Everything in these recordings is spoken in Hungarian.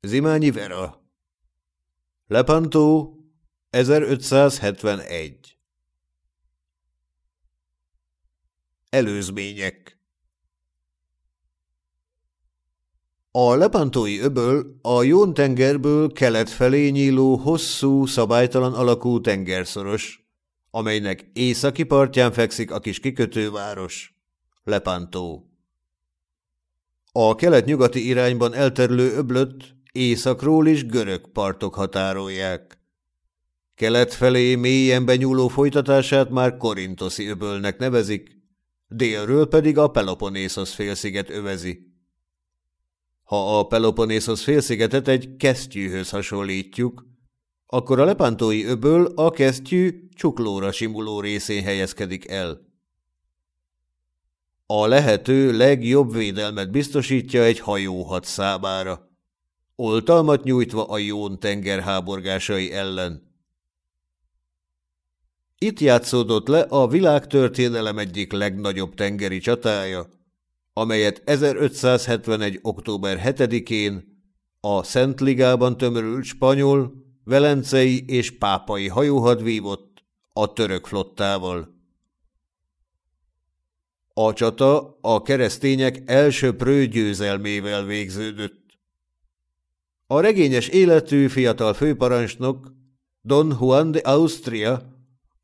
Zimányi Vera. Lepantó 1571 Előzmények. A Lepantói öböl a Jón-tengerből kelet felé nyíló hosszú, szabálytalan alakú tengerszoros, amelynek északi partján fekszik a kis kikötőváros, Lepantó. A kelet-nyugati irányban elterülő öblöt északról is görög partok határolják. Kelet felé mélyen benyúló folytatását már Korintoszi öbölnek nevezik, délről pedig a Peloponnészos félsziget övezi. Ha a Peloponnészos félszigetet egy kesztyűhöz hasonlítjuk, akkor a lepántói öböl a kesztyű csuklóra simuló részén helyezkedik el. A lehető legjobb védelmet biztosítja egy hajóhat számára, oltalmat nyújtva a Jón tenger háborgásai ellen. Itt játszódott le a világtörténelem egyik legnagyobb tengeri csatája, amelyet 1571. október 7-én a Szent Ligában tömörült spanyol, velencei és pápai hajóhad vívott a török flottával. A csata a keresztények elsőprő győzelmével végződött. A regényes életű fiatal főparancsnok Don Juan de Austria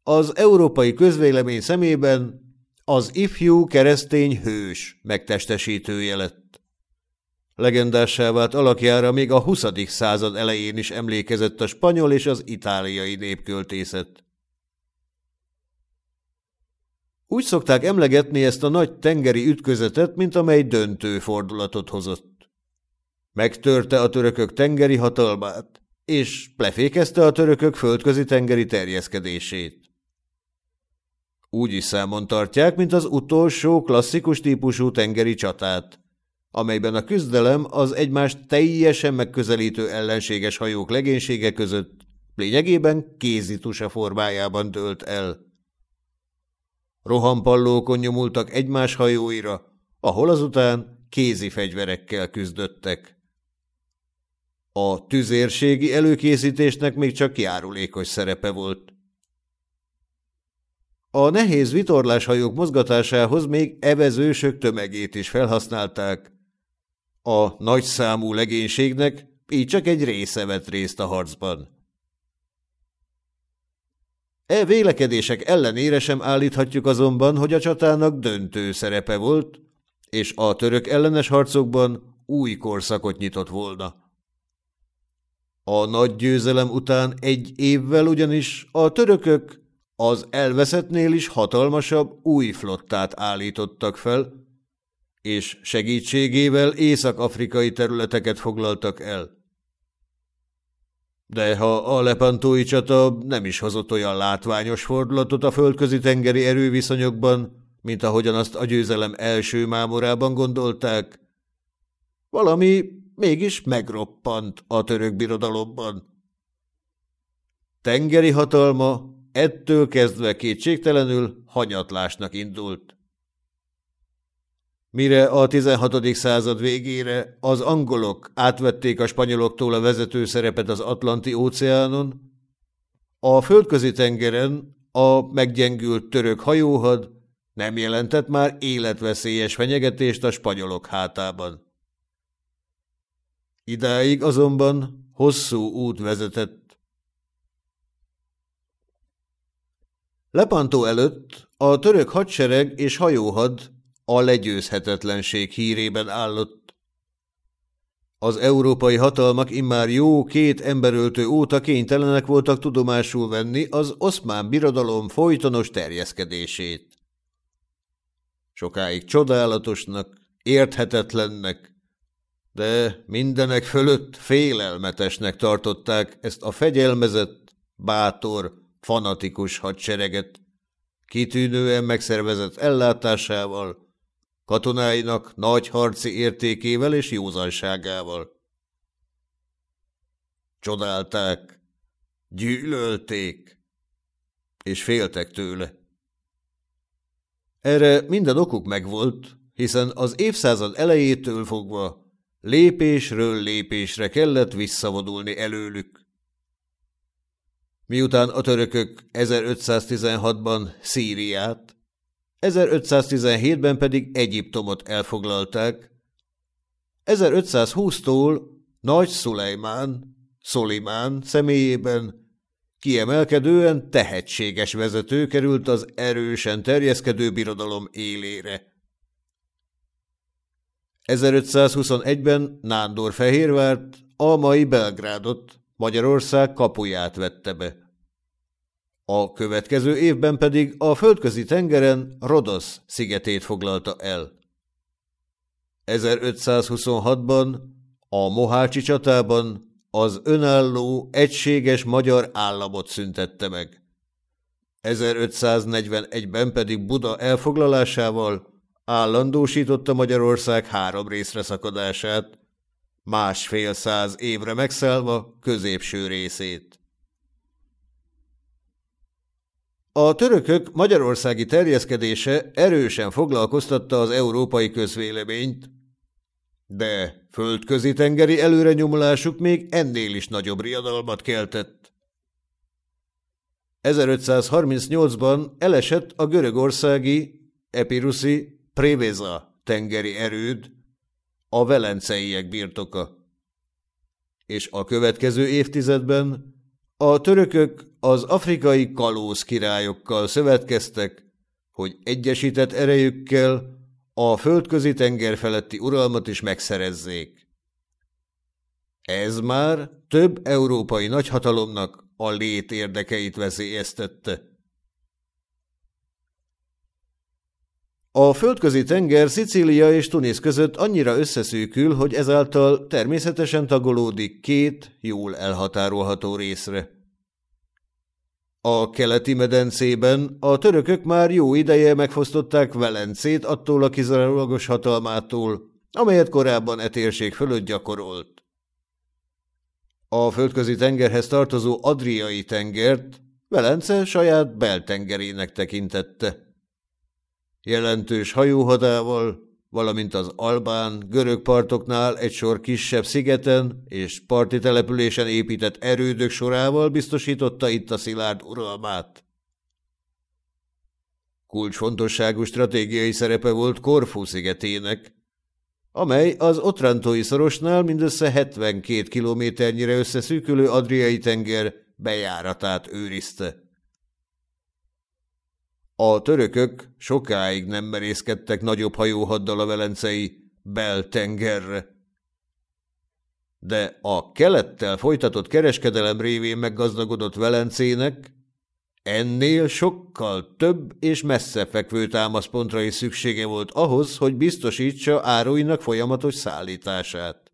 az európai közvélemény szemében az ifjú keresztény hős megtestesítője lett. Legendássá vált alakjára még a 20. század elején is emlékezett a spanyol és az itáliai népköltészet. Úgy szokták emlegetni ezt a nagy tengeri ütközetet, mint amely döntő fordulatot hozott. Megtörte a törökök tengeri hatalmát, és lefékezte a törökök földközi tengeri terjeszkedését. Úgy is számon tartják, mint az utolsó klasszikus típusú tengeri csatát, amelyben a küzdelem az egymást teljesen megközelítő ellenséges hajók legénysége között lényegében kézitusa formájában dőlt el. Rohampallókon nyomultak egymás hajóira, ahol azután kézi fegyverekkel küzdöttek. A tüzérségi előkészítésnek még csak járulékos szerepe volt. A nehéz vitorláshajók mozgatásához még evezősök tömegét is felhasználták. A nagyszámú legénységnek így csak egy része vett részt a harcban. E vélekedések ellenére sem állíthatjuk azonban, hogy a csatának döntő szerepe volt, és a török ellenes harcokban új korszakot nyitott volna. A nagy győzelem után egy évvel ugyanis a törökök az elveszettnél is hatalmasabb új flottát állítottak fel, és segítségével észak-afrikai területeket foglaltak el. De ha a lepantói csata nem is hozott olyan látványos fordulatot a földközi tengeri erőviszonyokban, mint ahogyan azt a győzelem első mámorában gondolták, valami mégis megroppant a török birodalomban. Tengeri hatalma ettől kezdve kétségtelenül hanyatlásnak indult. Mire a 16. század végére az angolok átvették a spanyoloktól a vezető szerepet az Atlanti óceánon, a földközi tengeren a meggyengült török hajóhad nem jelentett már életveszélyes fenyegetést a spanyolok hátában. Idáig azonban hosszú út vezetett Lepantó előtt a török hadsereg és hajóhad a legyőzhetetlenség hírében állott. Az európai hatalmak immár jó két emberöltő óta kénytelenek voltak tudomásul venni az oszmán birodalom folytonos terjeszkedését. Sokáig csodálatosnak, érthetetlennek, de mindenek fölött félelmetesnek tartották ezt a fegyelmezett, bátor, fanatikus hadsereget, kitűnően megszervezett ellátásával, katonáinak nagy harci értékével és józanságával. Csodálták, gyűlölték, és féltek tőle. Erre minden okuk megvolt, hiszen az évszázad elejétől fogva lépésről lépésre kellett visszavonulni előlük. Miután a törökök 1516-ban Szíriát, 1517-ben pedig Egyiptomot elfoglalták, 1520-tól Nagy Szulejmán, Szolimán személyében kiemelkedően tehetséges vezető került az erősen terjeszkedő birodalom élére. 1521-ben Nándor Fehérvárt, a mai Belgrádot, Magyarország kapuját vette be. A következő évben pedig a földközi tengeren Rodosz szigetét foglalta el. 1526-ban a Mohácsi csatában az önálló, egységes magyar államot szüntette meg. 1541-ben pedig Buda elfoglalásával állandósította Magyarország három részre szakadását, másfél száz évre megszállva középső részét. A törökök magyarországi terjeszkedése erősen foglalkoztatta az európai közvéleményt, de földközi tengeri előrenyomulásuk még ennél is nagyobb riadalmat keltett. 1538-ban elesett a görögországi, epiruszi Prévéza tengeri erőd, a velenceiek birtoka. És a következő évtizedben a törökök az afrikai kalóz királyokkal szövetkeztek, hogy egyesített erejükkel a földközi tenger feletti uralmat is megszerezzék. Ez már több európai nagyhatalomnak a lét érdekeit veszélyeztette. A földközi tenger Szicília és Tunis között annyira összeszűkül, hogy ezáltal természetesen tagolódik két jól elhatárolható részre. A keleti medencében a törökök már jó ideje megfosztották Velencét attól a kizárólagos hatalmától, amelyet korábban e térség fölött gyakorolt. A földközi tengerhez tartozó Adriai tengert Velence saját beltengerének tekintette. Jelentős hajóhadával, valamint az albán, görög partoknál egy sor kisebb szigeten és parti településen épített erődök sorával biztosította itt a szilárd uralmát. Kulcsfontosságú stratégiai szerepe volt Korfu szigetének, amely az Otrantói szorosnál mindössze 72 kilométernyire összeszűkülő Adriai tenger bejáratát őrizte. A törökök sokáig nem merészkedtek nagyobb hajóhaddal a velencei beltengerre. De a kelettel folytatott kereskedelem révén meggazdagodott Velencének ennél sokkal több és messze fekvő támaszpontra is szüksége volt ahhoz, hogy biztosítsa áruinak folyamatos szállítását.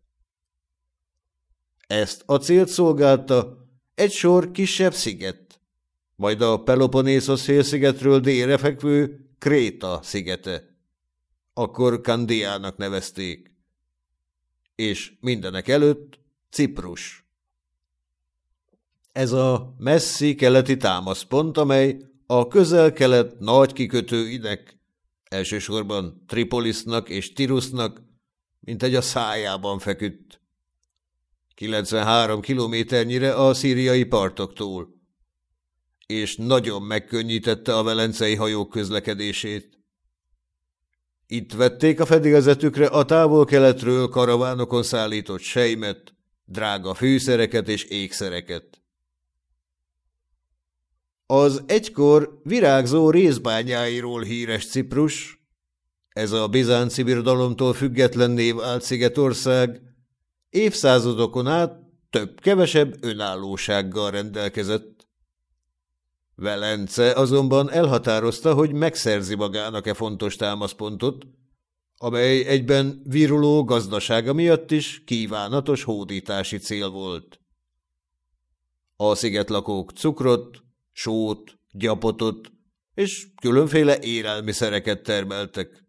Ezt a célt szolgálta egy sor kisebb sziget, majd a Peloponnészos félszigetről délre fekvő Kréta szigete. Akkor Kandiának nevezték. És mindenek előtt Ciprus. Ez a messzi keleti támaszpont, amely a közel-kelet nagy kikötőinek, elsősorban Tripolisnak és Tirusnak, mint egy a szájában feküdt. 93 kilométernyire a szíriai partoktól és nagyon megkönnyítette a velencei hajók közlekedését. Itt vették a fedélzetükre a távol-keletről karavánokon szállított sejmet, drága fűszereket és ékszereket. Az egykor virágzó részbányáiról híres Ciprus, ez a bizánci birodalomtól függetlenné vált szigetország, évszázadokon át több-kevesebb önállósággal rendelkezett. Velence azonban elhatározta, hogy megszerzi magának-e fontos támaszpontot, amely egyben viruló gazdasága miatt is kívánatos hódítási cél volt. A szigetlakók cukrot, sót, gyapotot és különféle érelmiszereket termeltek.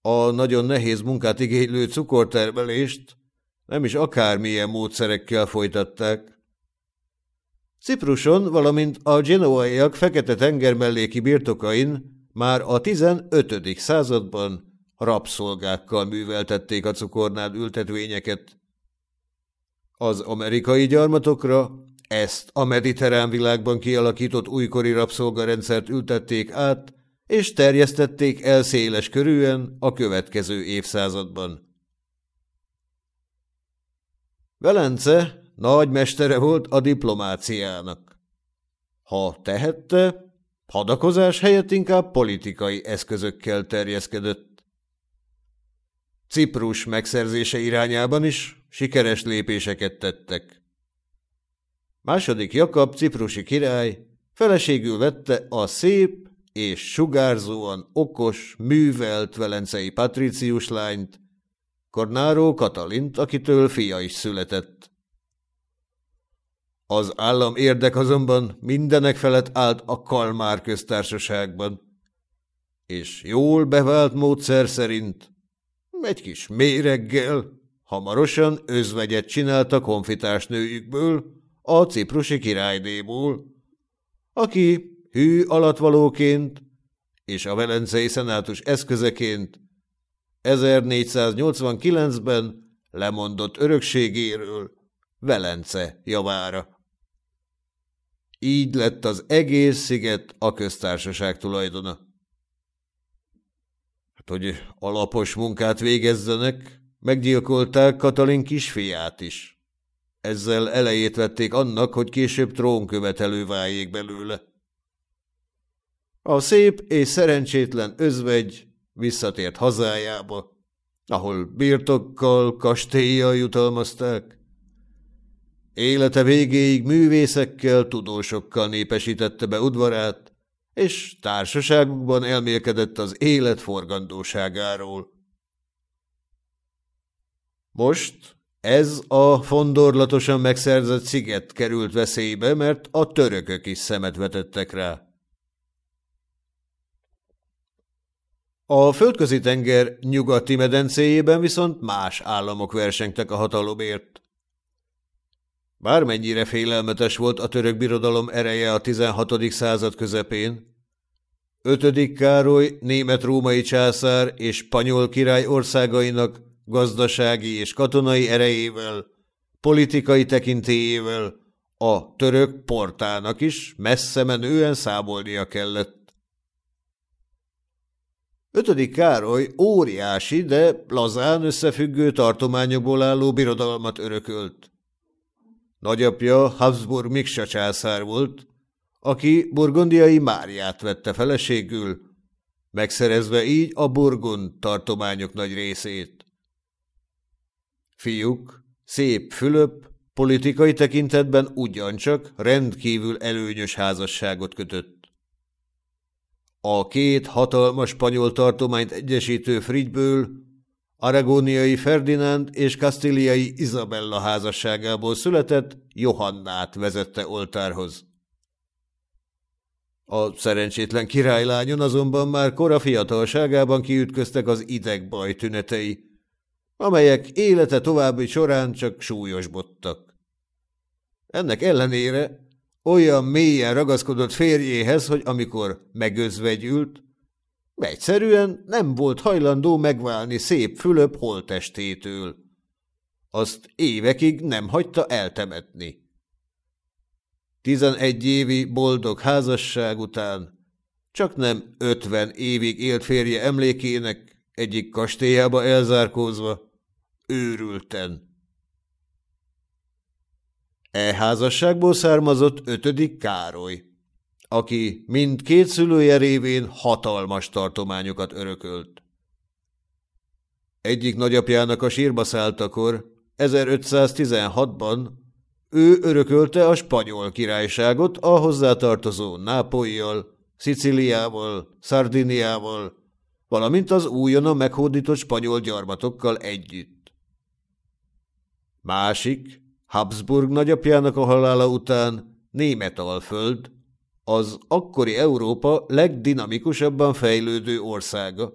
A nagyon nehéz munkát igénylő cukortermelést nem is akármilyen módszerekkel folytatták. Cipruson, valamint a genoaiak fekete tenger melléki birtokain már a 15. században rabszolgákkal műveltették a cukornád ültetvényeket. Az amerikai gyarmatokra ezt a mediterrán világban kialakított újkori rabszolgarendszert ültették át, és terjesztették el széles körűen a következő évszázadban. Velence nagy mestere volt a diplomáciának. Ha tehette, hadakozás helyett inkább politikai eszközökkel terjeszkedett. Ciprus megszerzése irányában is sikeres lépéseket tettek. Második Jakab ciprusi király feleségül vette a szép és sugárzóan okos, művelt velencei patricius lányt, Kornáró Katalint, akitől fia is született. Az állam érdek azonban mindenek felett állt a Kalmár köztársaságban, és jól bevált módszer szerint egy kis méreggel hamarosan özvegyet csináltak honfitársnőjükből, a ciprusi királynéból, aki hű alatvalóként és a velencei szenátus eszközeként 1489-ben lemondott örökségéről Velence javára. Így lett az egész sziget a köztársaság tulajdona. Hát, hogy alapos munkát végezzenek, meggyilkolták Katalin kisfiát is. Ezzel elejét vették annak, hogy később trónkövetelő váljék belőle. A szép és szerencsétlen özvegy visszatért hazájába, ahol birtokkal, kastélyjal jutalmazták. Élete végéig művészekkel, tudósokkal népesítette be udvarát, és társaságukban elmélkedett az élet forgandóságáról. Most ez a fondorlatosan megszerzett sziget került veszélybe, mert a törökök is szemet vetettek rá. A földközi tenger nyugati medencéjében viszont más államok versengtek a hatalomért. Bármennyire félelmetes volt a török birodalom ereje a 16. század közepén, 5. Károly német-római császár és spanyol király országainak gazdasági és katonai erejével, politikai tekintélyével a török portának is messze menően számolnia kellett. Ötödik Károly óriási, de lazán összefüggő tartományokból álló birodalmat örökölt. Nagyapja Habsburg Miksa császár volt, aki burgondiai Máriát vette feleségül, megszerezve így a burgund tartományok nagy részét. Fiúk, szép Fülöp, politikai tekintetben ugyancsak rendkívül előnyös házasságot kötött. A két hatalmas spanyol tartományt egyesítő Frigyből Aragóniai Ferdinánd és Kasztíliai Izabella házasságából született Johannát vezette oltárhoz. A szerencsétlen királylányon azonban már kora fiatalságában kiütköztek az idegbaj tünetei, amelyek élete további során csak súlyosbottak. Ennek ellenére olyan mélyen ragaszkodott férjéhez, hogy amikor megözvegyült, egyszerűen nem volt hajlandó megválni szép Fülöp holtestétől. Azt évekig nem hagyta eltemetni. Tizenegy évi boldog házasság után csak nem ötven évig élt férje emlékének egyik kastélyába elzárkózva, őrülten E házasságból származott ötödik Károly, aki mindkét szülője révén hatalmas tartományokat örökölt. Egyik nagyapjának a sírba szálltakor, 1516-ban ő örökölte a spanyol királyságot a hozzátartozó Nápolyjal, Sziciliával, Szardiniával, valamint az újonnan meghódított spanyol gyarmatokkal együtt. Másik, Habsburg nagyapjának a halála után Németalföld, az akkori Európa legdinamikusabban fejlődő országa.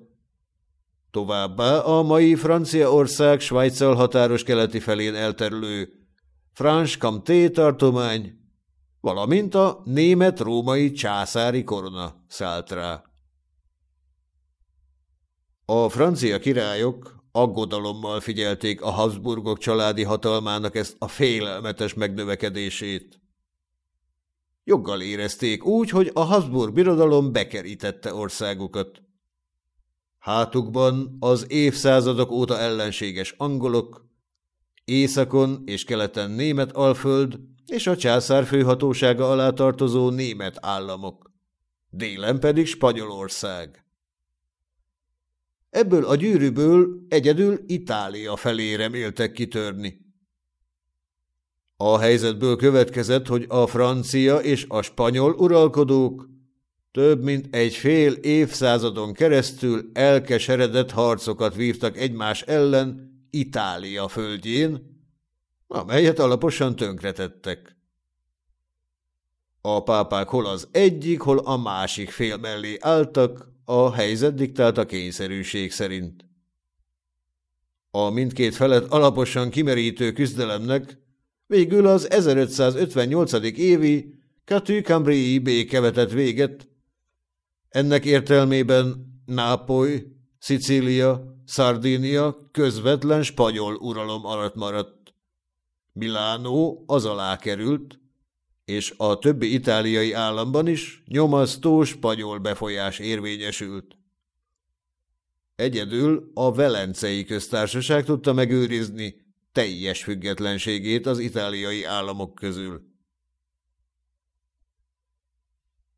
Továbbá a mai Franciaország Svájccal határos keleti felén elterülő Franche-Comté tartomány, valamint a német-római császári korona szállt rá. A francia királyok aggodalommal figyelték a Habsburgok családi hatalmának ezt a félelmetes megnövekedését. Joggal érezték úgy, hogy a Habsburg birodalom bekerítette országukat. Hátukban az évszázadok óta ellenséges angolok, északon és keleten német alföld és a császár főhatósága alá tartozó német államok, délen pedig Spanyolország. Ebből a gyűrűből egyedül Itália felé reméltek kitörni. A helyzetből következett, hogy a francia és a spanyol uralkodók több mint egy fél évszázadon keresztül elkeseredett harcokat vívtak egymás ellen Itália földjén, amelyet alaposan tönkretettek. A pápák hol az egyik, hol a másik fél mellé álltak, a helyzet diktálta kényszerűség szerint. A mindkét felet alaposan kimerítő küzdelemnek végül az 1558. évi Catú-Cambrai béke vetett véget. Ennek értelmében Nápoly, Szicília, Szardínia közvetlen spanyol uralom alatt maradt. Milánó az alá került, és a többi itáliai államban is nyomasztó spanyol befolyás érvényesült. Egyedül a Velencei köztársaság tudta megőrizni teljes függetlenségét az itáliai államok közül.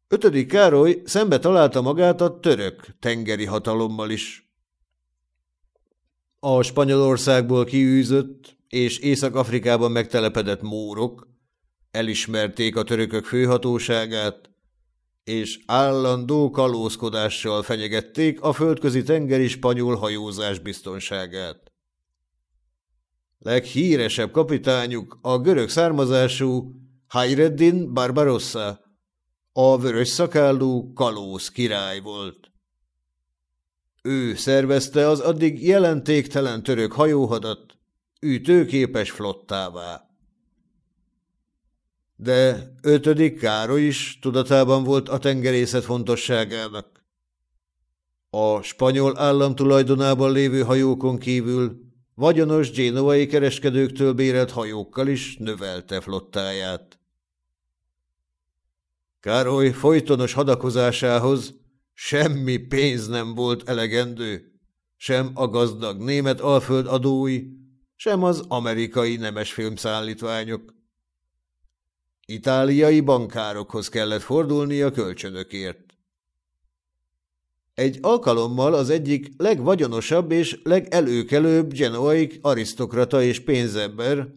Ötödik Károly szembe találta magát a török tengeri hatalommal is. A Spanyolországból kiűzött és Észak-Afrikában megtelepedett mórok elismerték a törökök főhatóságát, és állandó kalózkodással fenyegették a földközi tengeri spanyol hajózás biztonságát. Leghíresebb kapitányuk a görög származású Hayreddin Barbarossa, a vörös szakállú kalóz király volt. Ő szervezte az addig jelentéktelen török hajóhadat ütőképes flottává. De ötödik Károly is tudatában volt a tengerészet fontosságának. A spanyol állam tulajdonában lévő hajókon kívül vagyonos génovai kereskedőktől bérelt hajókkal is növelte flottáját. Károly folytonos hadakozásához semmi pénz nem volt elegendő, sem a gazdag német alföld adói, sem az amerikai nemes filmszállítványok. Itáliai bankárokhoz kellett fordulni a kölcsönökért. Egy alkalommal az egyik legvagyonosabb és legelőkelőbb genoai arisztokrata és pénzember,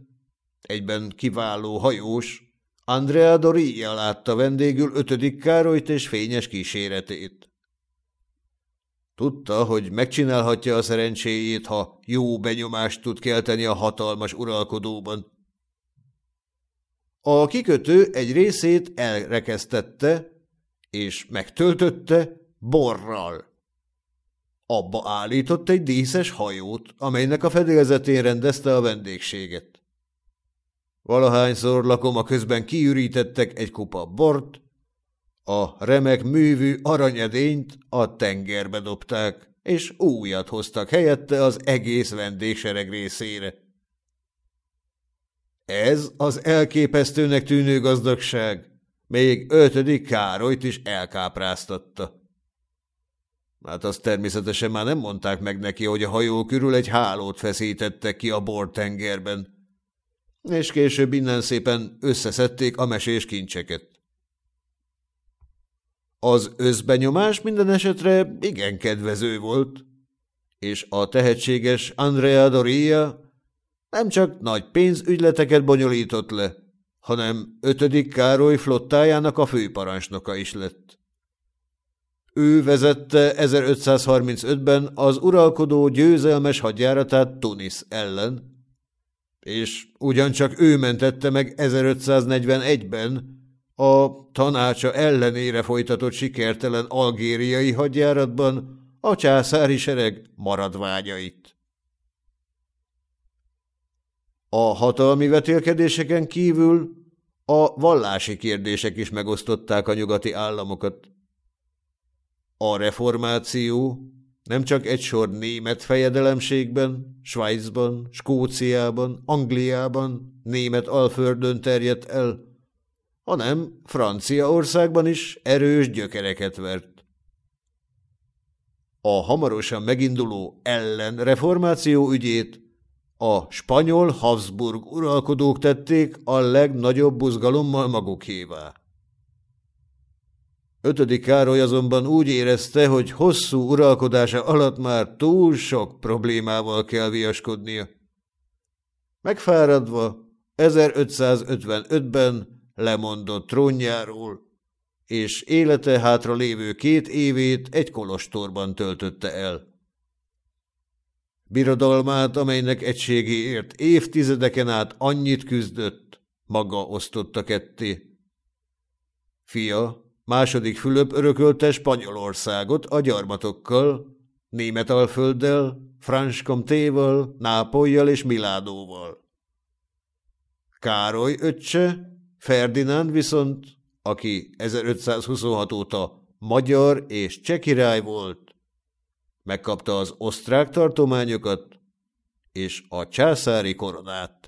egyben kiváló hajós, Andrea Doria látta vendégül ötödik Károlyt és fényes kíséretét. Tudta, hogy megcsinálhatja a szerencséjét, ha jó benyomást tud kelteni a hatalmas uralkodóban. A kikötő egy részét elrekesztette, és megtöltötte borral. Abba állított egy díszes hajót, amelynek a fedélzetén rendezte a vendégséget. Valahányszor lakoma közben kiürítettek egy kupa bort, a remek művű aranyedényt a tengerbe dobták, és újat hoztak helyette az egész vendégsereg részére. Ez az elképesztőnek tűnő gazdagság még ötödik Károlyt is elkápráztatta. Hát azt természetesen már nem mondták meg neki, hogy a hajó körül egy hálót feszítettek ki a bortengerben, és később innen szépen összeszedték a mesés kincseket. Az összbenyomás minden esetre igen kedvező volt, és a tehetséges Andrea Doria nem csak nagy pénzügyleteket bonyolított le, hanem ötödik Károly flottájának a főparancsnoka is lett. Ő vezette 1535-ben az uralkodó győzelmes hadjáratát Tunis ellen, és ugyancsak ő mentette meg 1541-ben a tanácsa ellenére folytatott sikertelen algériai hadjáratban a császári sereg maradványait. A hatalmi vetélkedéseken kívül a vallási kérdések is megosztották a nyugati államokat. A reformáció, nem csak egy sor német fejedelemségben, Svájcban, Skóciában, Angliában, német alföldön terjedt el, hanem Franciaországban is erős gyökereket vert. A hamarosan meginduló ellenreformáció ügyét a spanyol Habsburg uralkodók tették a legnagyobb buzgalommal magukévá. Ötödik Károly azonban úgy érezte, hogy hosszú uralkodása alatt már túl sok problémával kell viaskodnia. Megfáradva 1555-ben lemondott trónjáról, és élete hátra lévő két évét egy kolostorban töltötte el. Birodalmát, amelynek egységéért évtizedeken át annyit küzdött, maga osztotta ketté. Fia, Második Fülöp örökölte Spanyolországot a gyarmatokkal, Németalfölddel, Franche-Comté-val, Nápolyjal és Miládóval. Károly öccse, Ferdinánd viszont, aki 1526 óta magyar és cseh király volt, megkapta az osztrák tartományokat és a császári koronát.